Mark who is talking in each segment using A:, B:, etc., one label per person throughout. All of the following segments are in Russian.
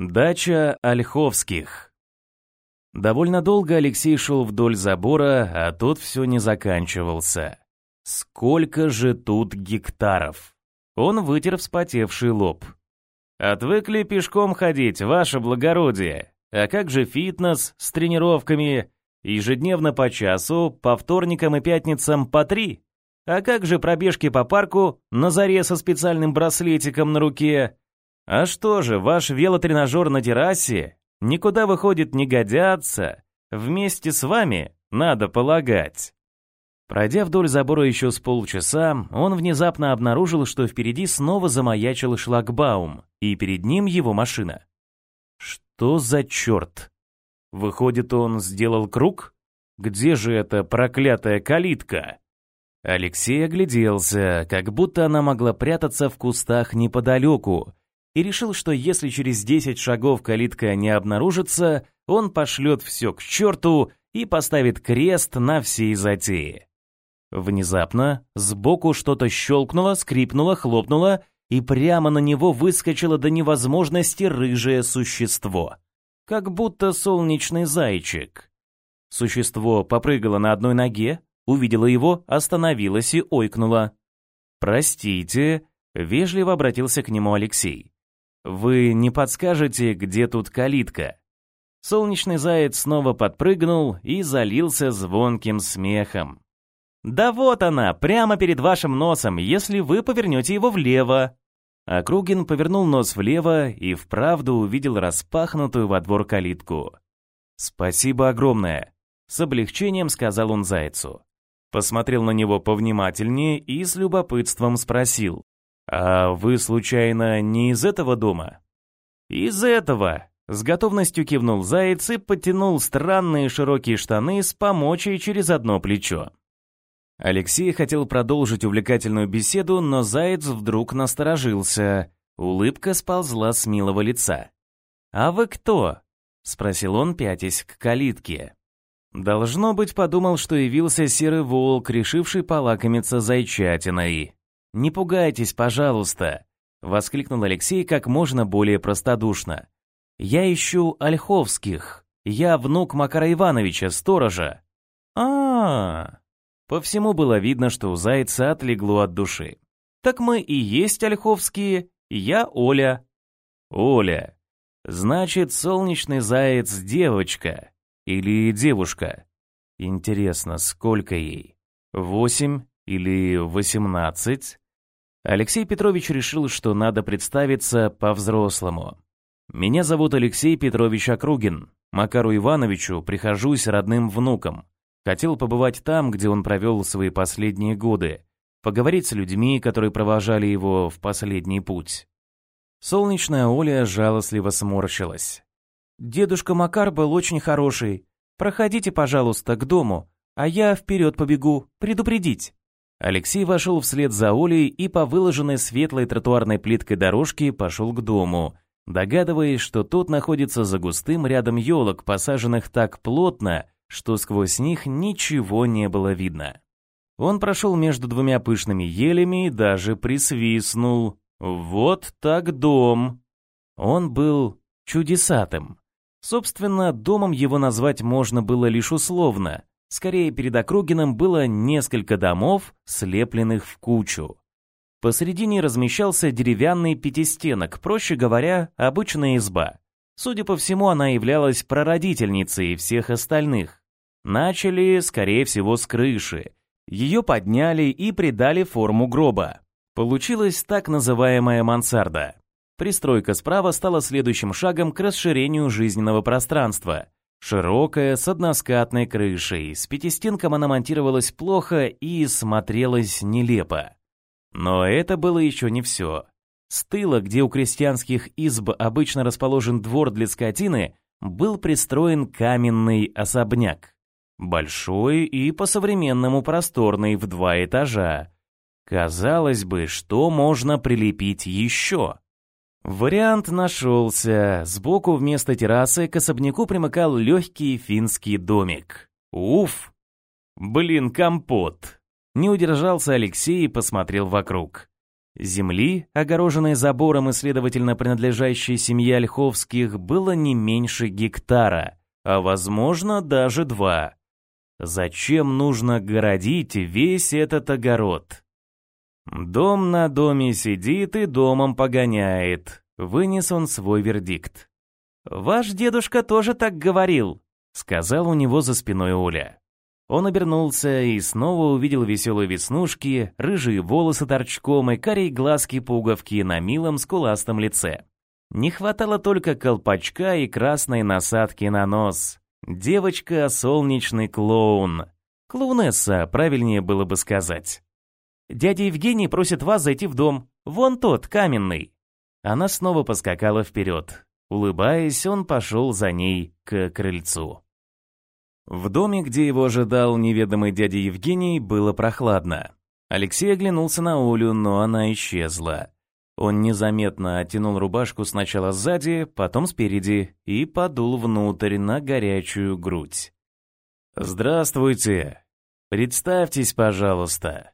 A: Дача Ольховских. Довольно долго Алексей шел вдоль забора, а тот все не заканчивался. Сколько же тут гектаров? Он вытер вспотевший лоб. Отвыкли пешком ходить, ваше благородие. А как же фитнес с тренировками? Ежедневно по часу, по вторникам и пятницам по три. А как же пробежки по парку на заре со специальным браслетиком на руке? А что же, ваш велотренажер на террасе никуда, выходит, не годятся. Вместе с вами, надо полагать. Пройдя вдоль забора еще с полчаса, он внезапно обнаружил, что впереди снова замаячил шлагбаум, и перед ним его машина. Что за черт? Выходит, он сделал круг? Где же эта проклятая калитка? Алексей огляделся, как будто она могла прятаться в кустах неподалеку, и решил, что если через 10 шагов калитка не обнаружится, он пошлет все к черту и поставит крест на всей затее. Внезапно сбоку что-то щелкнуло, скрипнуло, хлопнуло, и прямо на него выскочило до невозможности рыжее существо. Как будто солнечный зайчик. Существо попрыгало на одной ноге, увидело его, остановилось и ойкнуло. «Простите», — вежливо обратился к нему Алексей. Вы не подскажете, где тут калитка? Солнечный заяц снова подпрыгнул и залился звонким смехом. Да вот она, прямо перед вашим носом, если вы повернете его влево. Округин повернул нос влево и вправду увидел распахнутую во двор калитку. «Спасибо огромное», — с облегчением сказал он зайцу. Посмотрел на него повнимательнее и с любопытством спросил. «А вы, случайно, не из этого дома?» «Из этого!» С готовностью кивнул заяц и подтянул странные широкие штаны с помочей через одно плечо. Алексей хотел продолжить увлекательную беседу, но заяц вдруг насторожился. Улыбка сползла с милого лица. «А вы кто?» — спросил он, пятясь к калитке. Должно быть, подумал, что явился серый волк, решивший полакомиться зайчатиной. «Не пугайтесь, пожалуйста!» — воскликнул Алексей как можно более простодушно. «Я ищу Ольховских. Я внук Макара Ивановича, сторожа». А, -а, а По всему было видно, что у зайца отлегло от души. «Так мы и есть Ольховские. Я Оля». «Оля. Значит, солнечный заяц девочка. Или девушка. Интересно, сколько ей? Восемь или восемнадцать?» Алексей Петрович решил, что надо представиться по-взрослому. «Меня зовут Алексей Петрович Округин. Макару Ивановичу прихожусь родным внуком. Хотел побывать там, где он провел свои последние годы, поговорить с людьми, которые провожали его в последний путь». Солнечная Оля жалостливо сморщилась. «Дедушка Макар был очень хороший. Проходите, пожалуйста, к дому, а я вперед побегу, предупредить». Алексей вошел вслед за Олей и по выложенной светлой тротуарной плиткой дорожке пошел к дому, догадываясь, что тот находится за густым рядом елок, посаженных так плотно, что сквозь них ничего не было видно. Он прошел между двумя пышными елями и даже присвистнул. «Вот так дом!» Он был чудесатым. Собственно, домом его назвать можно было лишь условно. Скорее, перед Округиным было несколько домов, слепленных в кучу. Посредине размещался деревянный пятистенок, проще говоря, обычная изба. Судя по всему, она являлась прародительницей всех остальных. Начали, скорее всего, с крыши. Ее подняли и придали форму гроба. Получилась так называемая мансарда. Пристройка справа стала следующим шагом к расширению жизненного пространства – Широкая, с односкатной крышей, с пятистенком она монтировалась плохо и смотрелась нелепо. Но это было еще не все. С тыла, где у крестьянских изб обычно расположен двор для скотины, был пристроен каменный особняк. Большой и по-современному просторный в два этажа. Казалось бы, что можно прилепить еще? Вариант нашелся. Сбоку вместо террасы к особняку примыкал легкий финский домик. Уф! Блин, компот! Не удержался Алексей и посмотрел вокруг. Земли, огороженной забором и, следовательно, принадлежащей семье Ольховских, было не меньше гектара, а, возможно, даже два. Зачем нужно городить весь этот огород? Дом на доме сидит и домом погоняет. Вынес он свой вердикт. «Ваш дедушка тоже так говорил», — сказал у него за спиной Оля. Он обернулся и снова увидел веселые веснушки, рыжие волосы торчком и карие глазки-пуговки на милом скуластом лице. Не хватало только колпачка и красной насадки на нос. Девочка — солнечный клоун. Клоунесса, правильнее было бы сказать. «Дядя Евгений просит вас зайти в дом. Вон тот, каменный». Она снова поскакала вперед. Улыбаясь, он пошел за ней к крыльцу. В доме, где его ожидал неведомый дядя Евгений, было прохладно. Алексей оглянулся на Олю, но она исчезла. Он незаметно оттянул рубашку сначала сзади, потом спереди и подул внутрь на горячую грудь. «Здравствуйте! Представьтесь, пожалуйста!»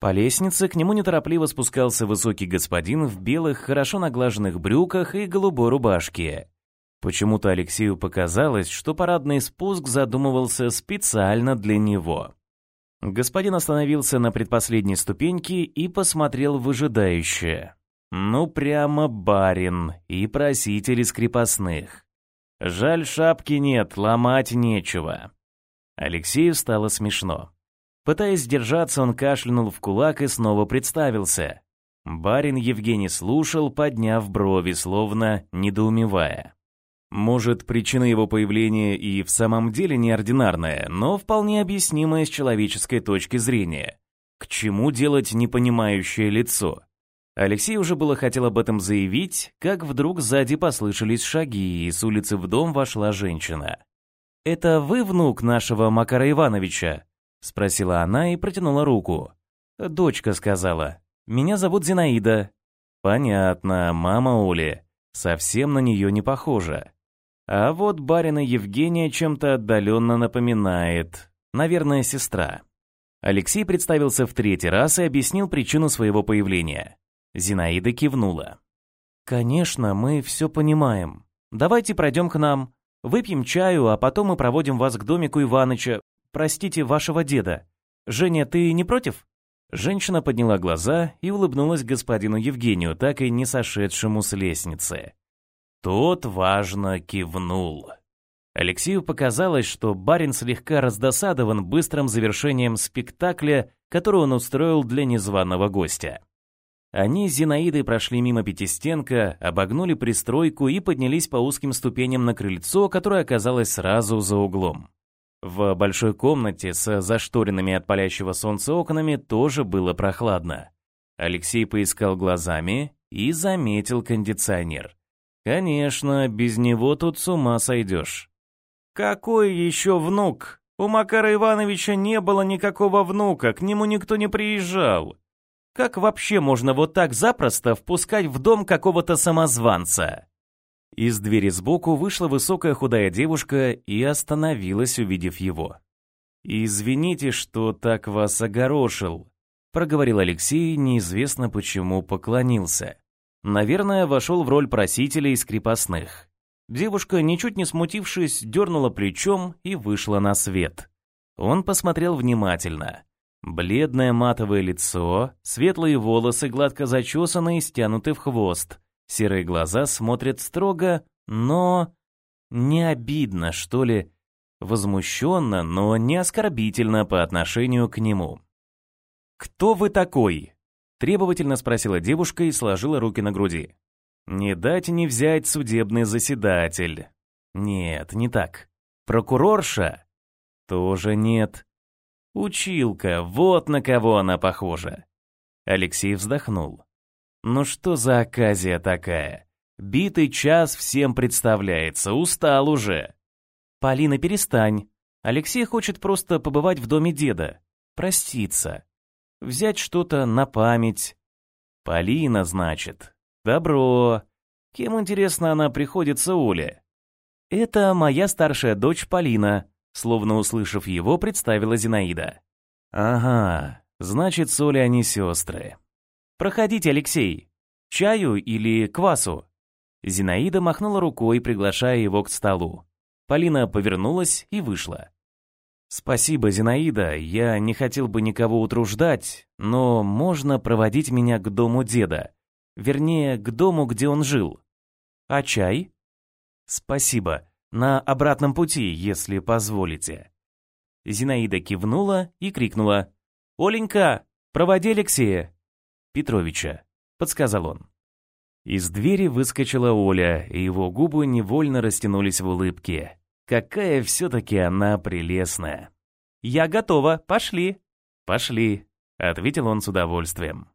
A: По лестнице к нему неторопливо спускался высокий господин в белых, хорошо наглаженных брюках и голубой рубашке. Почему-то Алексею показалось, что парадный спуск задумывался специально для него. Господин остановился на предпоследней ступеньке и посмотрел выжидающе. Ну, прямо барин и проситель из крепостных. Жаль, шапки нет, ломать нечего. Алексею стало смешно. Пытаясь сдержаться, он кашлянул в кулак и снова представился. Барин Евгений слушал, подняв брови, словно недоумевая. Может, причина его появления и в самом деле неординарная, но вполне объяснимая с человеческой точки зрения. К чему делать непонимающее лицо? Алексей уже было хотел об этом заявить, как вдруг сзади послышались шаги, и с улицы в дом вошла женщина. «Это вы внук нашего Макара Ивановича?» — спросила она и протянула руку. «Дочка сказала. Меня зовут Зинаида». «Понятно, мама Оли. Совсем на нее не похожа. А вот барина Евгения чем-то отдаленно напоминает. Наверное, сестра. Алексей представился в третий раз и объяснил причину своего появления. Зинаида кивнула. «Конечно, мы все понимаем. Давайте пройдем к нам, выпьем чаю, а потом мы проводим вас к домику Иваныча, простите, вашего деда. Женя, ты не против?» Женщина подняла глаза и улыбнулась господину Евгению, так и не сошедшему с лестницы. Тот важно кивнул. Алексею показалось, что барин слегка раздосадован быстрым завершением спектакля, который он устроил для незваного гостя. Они с Зинаидой прошли мимо пятистенка, обогнули пристройку и поднялись по узким ступеням на крыльцо, которое оказалось сразу за углом. В большой комнате с зашторенными от палящего солнца окнами тоже было прохладно. Алексей поискал глазами и заметил кондиционер. Конечно, без него тут с ума сойдешь. Какой еще внук? У Макара Ивановича не было никакого внука, к нему никто не приезжал. Как вообще можно вот так запросто впускать в дом какого-то самозванца? Из двери сбоку вышла высокая худая девушка и остановилась, увидев его. «Извините, что так вас огорошил», — проговорил Алексей, неизвестно почему поклонился. Наверное, вошел в роль просителя из крепостных. Девушка, ничуть не смутившись, дернула плечом и вышла на свет. Он посмотрел внимательно. Бледное матовое лицо, светлые волосы гладко зачесаны и стянуты в хвост. Серые глаза смотрят строго, но... Не обидно, что ли. Возмущенно, но не оскорбительно по отношению к нему. «Кто вы такой?» Требовательно спросила девушка и сложила руки на груди. «Не дать не взять судебный заседатель». «Нет, не так. Прокурорша?» «Тоже нет». «Училка, вот на кого она похожа». Алексей вздохнул. «Ну что за оказия такая? Битый час всем представляется, устал уже». «Полина, перестань. Алексей хочет просто побывать в доме деда. Проститься взять что-то на память. Полина, значит. Добро. Кем, интересно, она приходится Оле? Это моя старшая дочь Полина, словно услышав его, представила Зинаида. Ага, значит, с Олей они сестры. «Проходите, Алексей. Чаю или квасу?» Зинаида махнула рукой, приглашая его к столу. Полина повернулась и вышла. «Спасибо, Зинаида, я не хотел бы никого утруждать, но можно проводить меня к дому деда. Вернее, к дому, где он жил. А чай?» «Спасибо. На обратном пути, если позволите». Зинаида кивнула и крикнула. «Оленька, проводи Алексея!» «Петровича», — подсказал он. Из двери выскочила Оля, и его губы невольно растянулись в улыбке. Какая все-таки она прелестная. «Я готова, пошли!» «Пошли», — ответил он с удовольствием.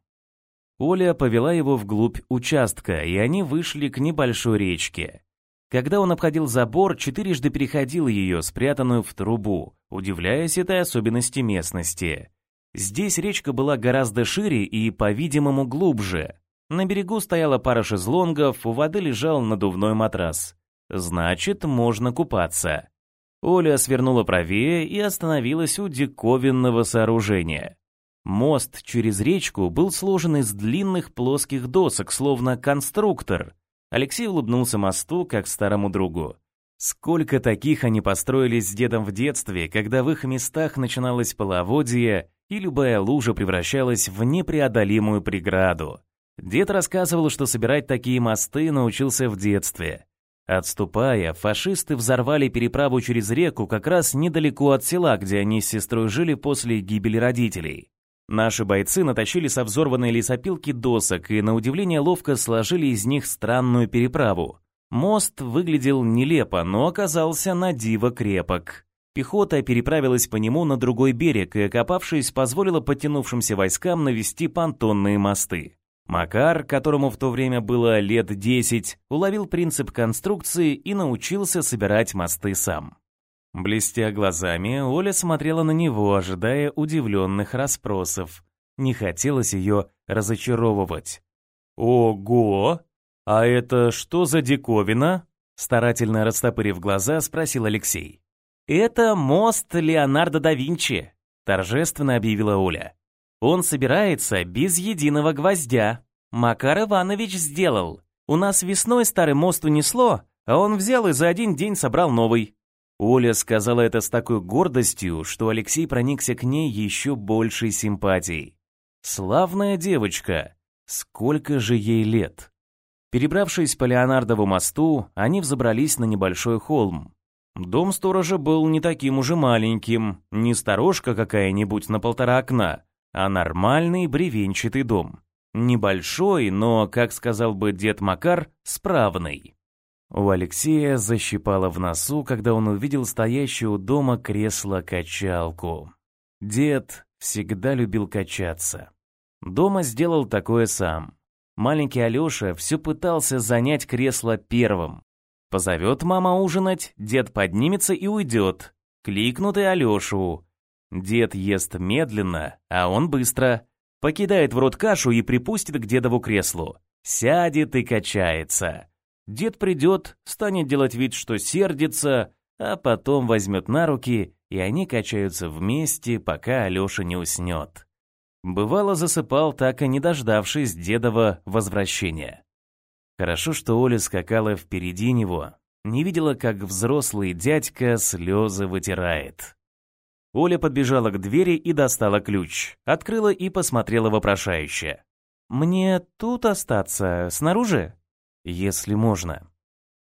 A: Оля повела его вглубь участка, и они вышли к небольшой речке. Когда он обходил забор, четырежды переходил ее, спрятанную в трубу, удивляясь этой особенности местности. Здесь речка была гораздо шире и, по-видимому, глубже. На берегу стояла пара шезлонгов, у воды лежал надувной матрас. Значит, можно купаться. Оля свернула правее и остановилась у диковинного сооружения. Мост через речку был сложен из длинных плоских досок, словно конструктор, Алексей улыбнулся мосту, как старому другу. Сколько таких они построили с дедом в детстве, когда в их местах начиналось половодье, и любая лужа превращалась в непреодолимую преграду. Дед рассказывал, что собирать такие мосты научился в детстве. Отступая, фашисты взорвали переправу через реку как раз недалеко от села, где они с сестрой жили после гибели родителей. Наши бойцы натащили со взорванной лесопилки досок и, на удивление, ловко сложили из них странную переправу. Мост выглядел нелепо, но оказался на диво крепок. Пехота переправилась по нему на другой берег и, окопавшись, позволила подтянувшимся войскам навести понтонные мосты. Макар, которому в то время было лет 10, уловил принцип конструкции и научился собирать мосты сам. Блестя глазами, Оля смотрела на него, ожидая удивленных расспросов. Не хотелось ее разочаровывать. «Ого! А это что за диковина?» Старательно растопырив глаза, спросил Алексей. «Это мост Леонардо да Винчи», торжественно объявила Оля. «Он собирается без единого гвоздя. Макар Иванович сделал. У нас весной старый мост унесло, а он взял и за один день собрал новый. Оля сказала это с такой гордостью, что Алексей проникся к ней еще большей симпатией. Славная девочка! Сколько же ей лет? Перебравшись по Леонардову мосту, они взобрались на небольшой холм. Дом сторожа был не таким уже маленьким, не сторожка какая-нибудь на полтора окна, а нормальный бревенчатый дом. Небольшой, но, как сказал бы дед Макар, справный. У Алексея защипало в носу, когда он увидел стоящую у дома кресло-качалку. Дед всегда любил качаться. Дома сделал такое сам. Маленький Алёша все пытался занять кресло первым. Позовет мама ужинать, дед поднимется и уйдет. Кликнут и Алёшу. Дед ест медленно, а он быстро. Покидает в рот кашу и припустит к дедову креслу. Сядет и качается. Дед придет, станет делать вид, что сердится, а потом возьмет на руки, и они качаются вместе, пока Алеша не уснет. Бывало, засыпал, так и не дождавшись дедова возвращения. Хорошо, что Оля скакала впереди него, не видела, как взрослый дядька слезы вытирает. Оля подбежала к двери и достала ключ, открыла и посмотрела вопрошающе. «Мне тут остаться, снаружи?» если можно.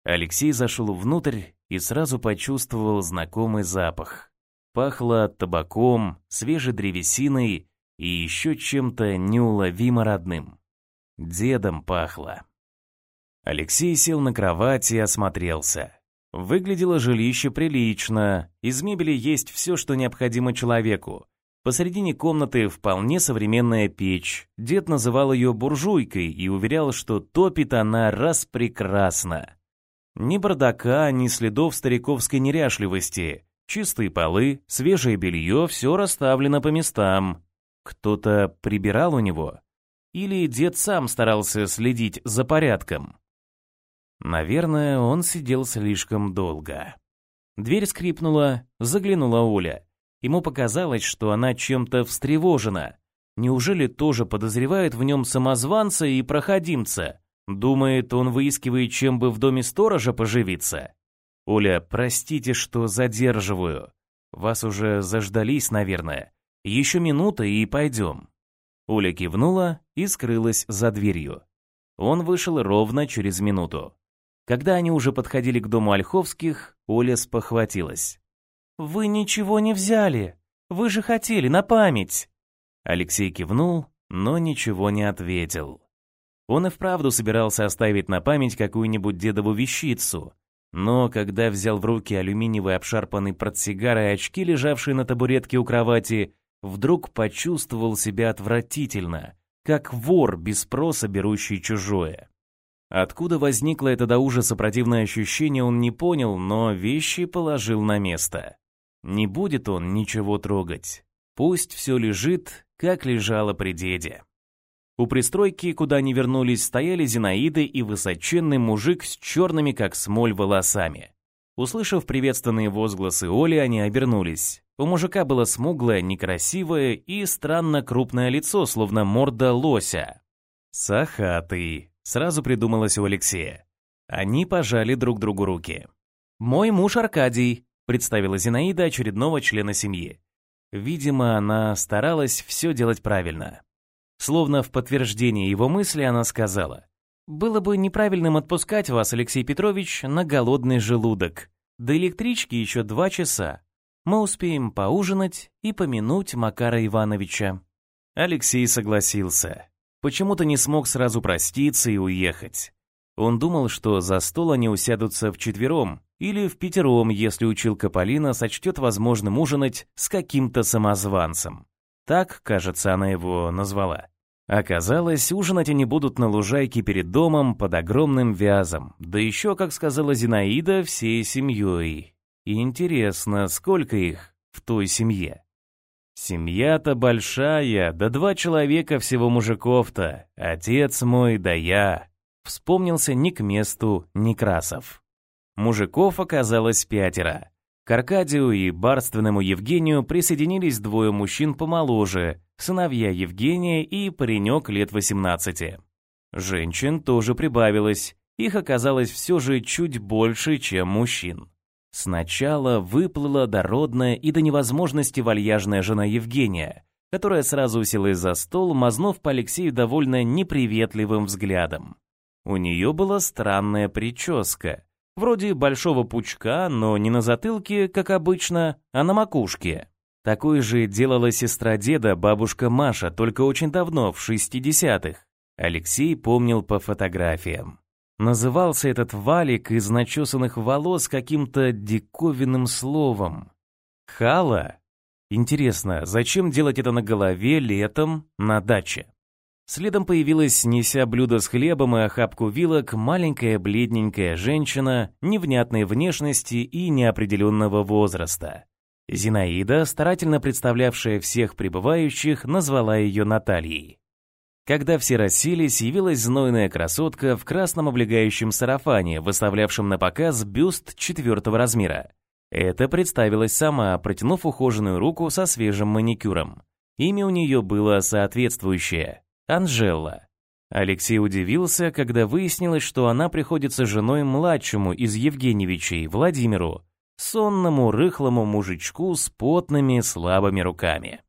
A: Алексей зашел внутрь и сразу почувствовал знакомый запах. Пахло табаком, свежей древесиной и еще чем-то неуловимо родным. Дедом пахло. Алексей сел на кровать и осмотрелся. Выглядело жилище прилично, из мебели есть все, что необходимо человеку. Посередине комнаты вполне современная печь. Дед называл ее буржуйкой и уверял, что топит она раз прекрасно. Ни бардака, ни следов стариковской неряшливости. Чистые полы, свежее белье, все расставлено по местам. Кто-то прибирал у него? Или дед сам старался следить за порядком? Наверное, он сидел слишком долго. Дверь скрипнула, заглянула Оля. Ему показалось, что она чем-то встревожена. Неужели тоже подозревает в нем самозванца и проходимца? Думает, он выискивает, чем бы в доме сторожа поживиться? Оля, простите, что задерживаю. Вас уже заждались, наверное. Еще минута и пойдем. Оля кивнула и скрылась за дверью. Он вышел ровно через минуту. Когда они уже подходили к дому Ольховских, Оля спохватилась. «Вы ничего не взяли. Вы же хотели на память». Алексей кивнул, но ничего не ответил. Он и вправду собирался оставить на память какую-нибудь дедову вещицу, но когда взял в руки алюминиевый обшарпанный портсигар и очки, лежавшие на табуретке у кровати, вдруг почувствовал себя отвратительно, как вор без спроса берущий чужое. Откуда возникло это до ужаса противное ощущение, он не понял, но вещи положил на место. Не будет он ничего трогать. Пусть все лежит, как лежало при деде. У пристройки, куда они вернулись, стояли Зинаида и высоченный мужик с черными, как смоль, волосами. Услышав приветственные возгласы Оли, они обернулись. У мужика было смуглое, некрасивое и странно крупное лицо, словно морда лося. «Сахатый», — сразу придумалось у Алексея. Они пожали друг другу руки. «Мой муж Аркадий», — представила Зинаида очередного члена семьи. Видимо, она старалась все делать правильно. Словно в подтверждение его мысли она сказала, «Было бы неправильным отпускать вас, Алексей Петрович, на голодный желудок. До электрички еще два часа. Мы успеем поужинать и помянуть Макара Ивановича». Алексей согласился. Почему-то не смог сразу проститься и уехать. Он думал, что за стол они усядутся вчетвером или в пятером, если училка Полина сочтет возможным ужинать с каким-то самозванцем. Так, кажется, она его назвала. Оказалось, ужинать они будут на лужайке перед домом под огромным вязом, да еще, как сказала Зинаида, всей семьей. И интересно, сколько их в той семье? Семья-то большая, да два человека всего мужиков-то, отец мой да я. Вспомнился ни к месту Некрасов. Мужиков оказалось пятеро. К Аркадию и барственному Евгению присоединились двое мужчин помоложе, сыновья Евгения и паренек лет 18. Женщин тоже прибавилось, их оказалось все же чуть больше, чем мужчин. Сначала выплыла дородная и до невозможности вальяжная жена Евгения, которая сразу уселась за стол, мазнув по Алексею довольно неприветливым взглядом. У нее была странная прическа, Вроде большого пучка, но не на затылке, как обычно, а на макушке. Такой же делала сестра деда, бабушка Маша, только очень давно, в 60-х. Алексей помнил по фотографиям. Назывался этот валик из начесанных волос каким-то диковинным словом. Хала? Интересно, зачем делать это на голове летом на даче? Следом появилась, неся блюдо с хлебом и охапку вилок, маленькая бледненькая женщина невнятной внешности и неопределенного возраста. Зинаида, старательно представлявшая всех прибывающих, назвала ее Натальей. Когда все расселись, явилась знойная красотка в красном облегающем сарафане, выставлявшем на показ бюст четвертого размера. Это представилась сама, протянув ухоженную руку со свежим маникюром. Имя у нее было соответствующее Анжела. Алексей удивился, когда выяснилось, что она приходится женой младшему из Евгеньевичей, Владимиру, сонному рыхлому мужичку с потными слабыми руками.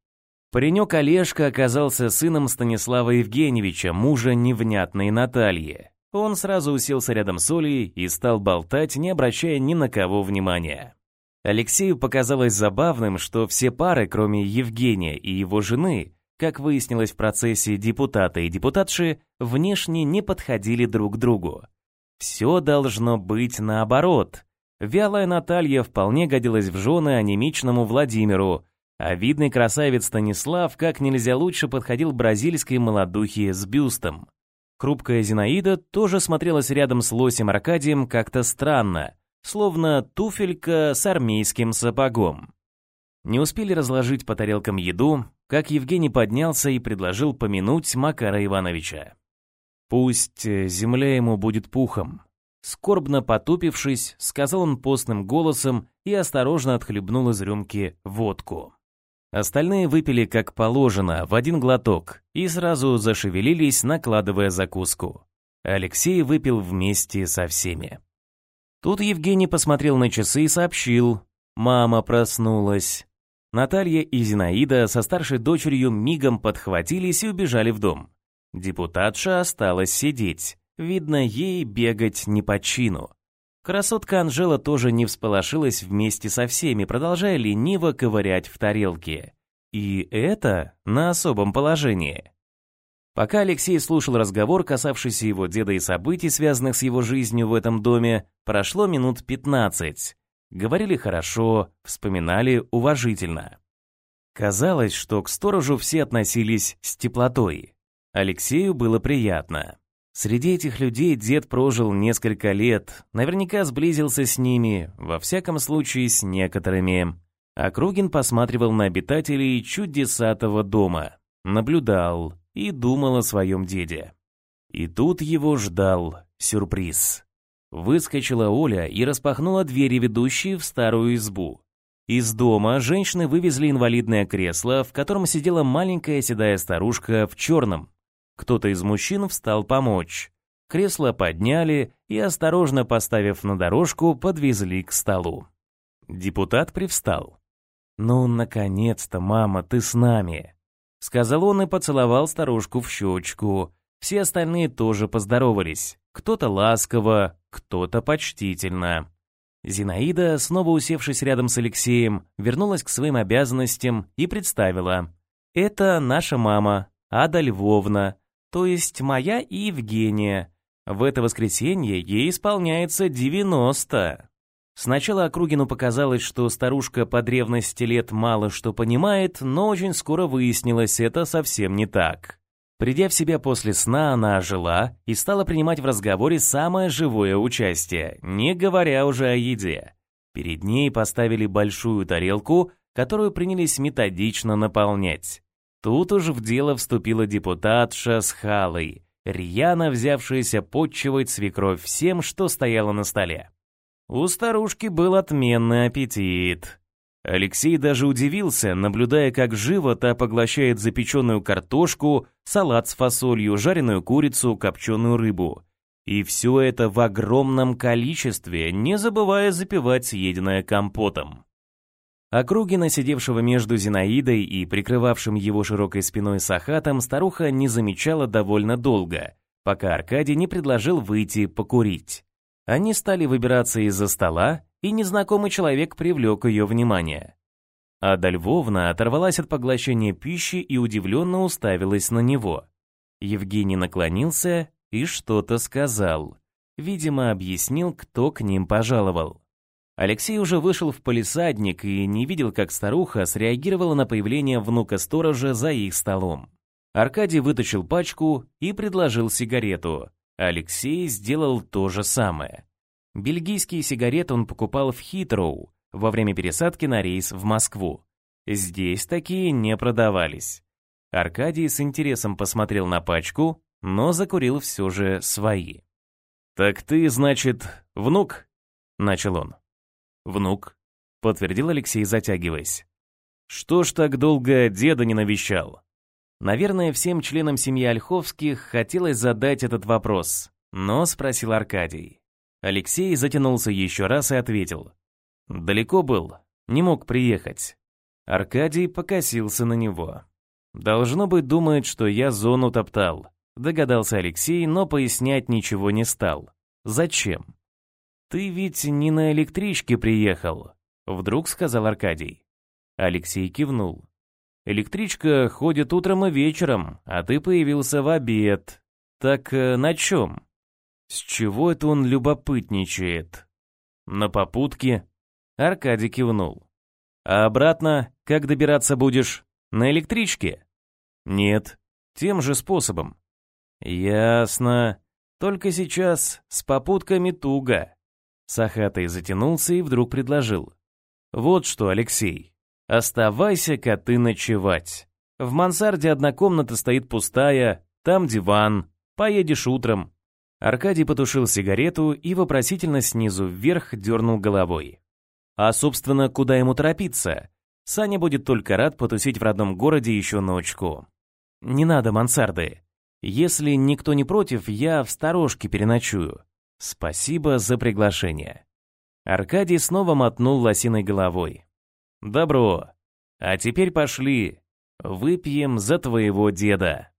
A: Паренек Олежка оказался сыном Станислава Евгеньевича, мужа невнятной Натальи. Он сразу уселся рядом с Олей и стал болтать, не обращая ни на кого внимания. Алексею показалось забавным, что все пары, кроме Евгения и его жены, как выяснилось в процессе депутаты и депутатши, внешне не подходили друг к другу. Все должно быть наоборот. Вялая Наталья вполне годилась в жены анемичному Владимиру, а видный красавец Станислав как нельзя лучше подходил бразильской молодухе с бюстом. Хрупкая Зинаида тоже смотрелась рядом с лосем Аркадием как-то странно, словно туфелька с армейским сапогом. Не успели разложить по тарелкам еду, как Евгений поднялся и предложил помянуть Макара Ивановича. «Пусть э, земля ему будет пухом». Скорбно потупившись, сказал он постным голосом и осторожно отхлебнул из рюмки водку. Остальные выпили как положено, в один глоток, и сразу зашевелились, накладывая закуску. Алексей выпил вместе со всеми. Тут Евгений посмотрел на часы и сообщил. Мама проснулась. Наталья и Зинаида со старшей дочерью мигом подхватились и убежали в дом. Депутатша осталась сидеть. Видно, ей бегать не по чину. Красотка Анжела тоже не всполошилась вместе со всеми, продолжая лениво ковырять в тарелке. И это на особом положении. Пока Алексей слушал разговор, касавшийся его деда и событий, связанных с его жизнью в этом доме, прошло минут 15. Говорили хорошо, вспоминали уважительно. Казалось, что к сторожу все относились с теплотой. Алексею было приятно. Среди этих людей дед прожил несколько лет, наверняка сблизился с ними, во всяком случае с некоторыми. Округин посматривал на обитателей чудесатого дома, наблюдал и думал о своем деде. И тут его ждал сюрприз. Выскочила Оля и распахнула двери, ведущие в старую избу. Из дома женщины вывезли инвалидное кресло, в котором сидела маленькая седая старушка в черном, кто-то из мужчин встал помочь. Кресло подняли и, осторожно поставив на дорожку, подвезли к столу. Депутат привстал. «Ну, наконец-то, мама, ты с нами!» Сказал он и поцеловал старушку в щечку. Все остальные тоже поздоровались. Кто-то ласково, кто-то почтительно. Зинаида, снова усевшись рядом с Алексеем, вернулась к своим обязанностям и представила. «Это наша мама, Ада Львовна, то есть моя и Евгения. В это воскресенье ей исполняется 90. Сначала Округину показалось, что старушка по древности лет мало что понимает, но очень скоро выяснилось, это совсем не так. Придя в себя после сна, она ожила и стала принимать в разговоре самое живое участие, не говоря уже о еде. Перед ней поставили большую тарелку, которую принялись методично наполнять. Тут уж в дело вступила депутатша с халой, рьяно взявшаяся подчивать свекровь всем, что стояло на столе. У старушки был отменный аппетит. Алексей даже удивился, наблюдая, как живо та поглощает запеченную картошку, салат с фасолью, жареную курицу, копченую рыбу. И все это в огромном количестве, не забывая запивать съеденное компотом. Округина, сидевшего между Зинаидой и прикрывавшим его широкой спиной Сахатом, старуха не замечала довольно долго, пока Аркадий не предложил выйти покурить. Они стали выбираться из-за стола, и незнакомый человек привлек ее внимание. Ада Львовна оторвалась от поглощения пищи и удивленно уставилась на него. Евгений наклонился и что-то сказал. Видимо, объяснил, кто к ним пожаловал. Алексей уже вышел в полисадник и не видел, как старуха среагировала на появление внука-сторожа за их столом. Аркадий вытащил пачку и предложил сигарету. Алексей сделал то же самое. Бельгийские сигареты он покупал в Хитроу во время пересадки на рейс в Москву. Здесь такие не продавались. Аркадий с интересом посмотрел на пачку, но закурил все же свои. «Так ты, значит, внук?» — начал он. «Внук», — подтвердил Алексей, затягиваясь. «Что ж так долго деда не навещал?» Наверное, всем членам семьи Ольховских хотелось задать этот вопрос, но спросил Аркадий. Алексей затянулся еще раз и ответил. «Далеко был, не мог приехать». Аркадий покосился на него. «Должно быть, думает, что я зону топтал», догадался Алексей, но пояснять ничего не стал. «Зачем?» «Ты ведь не на электричке приехал», — вдруг сказал Аркадий. Алексей кивнул. «Электричка ходит утром и вечером, а ты появился в обед. Так э, на чем?» «С чего это он любопытничает?» «На попутке?» Аркадий кивнул. «А обратно как добираться будешь? На электричке?» «Нет, тем же способом». «Ясно. Только сейчас с попутками туго. Сахатый затянулся и вдруг предложил. «Вот что, Алексей, оставайся-ка ты ночевать. В мансарде одна комната стоит пустая, там диван, поедешь утром». Аркадий потушил сигарету и вопросительно снизу вверх дернул головой. А, собственно, куда ему торопиться? Саня будет только рад потусить в родном городе еще ночку. Не надо мансарды. Если никто не против, я в сторожке переночую. Спасибо за приглашение. Аркадий снова мотнул лосиной головой. Добро. А теперь пошли. Выпьем за твоего деда.